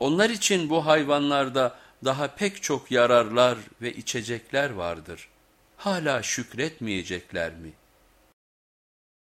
Onlar için bu hayvanlarda daha pek çok yararlar ve içecekler vardır. Hala şükretmeyecekler mi?''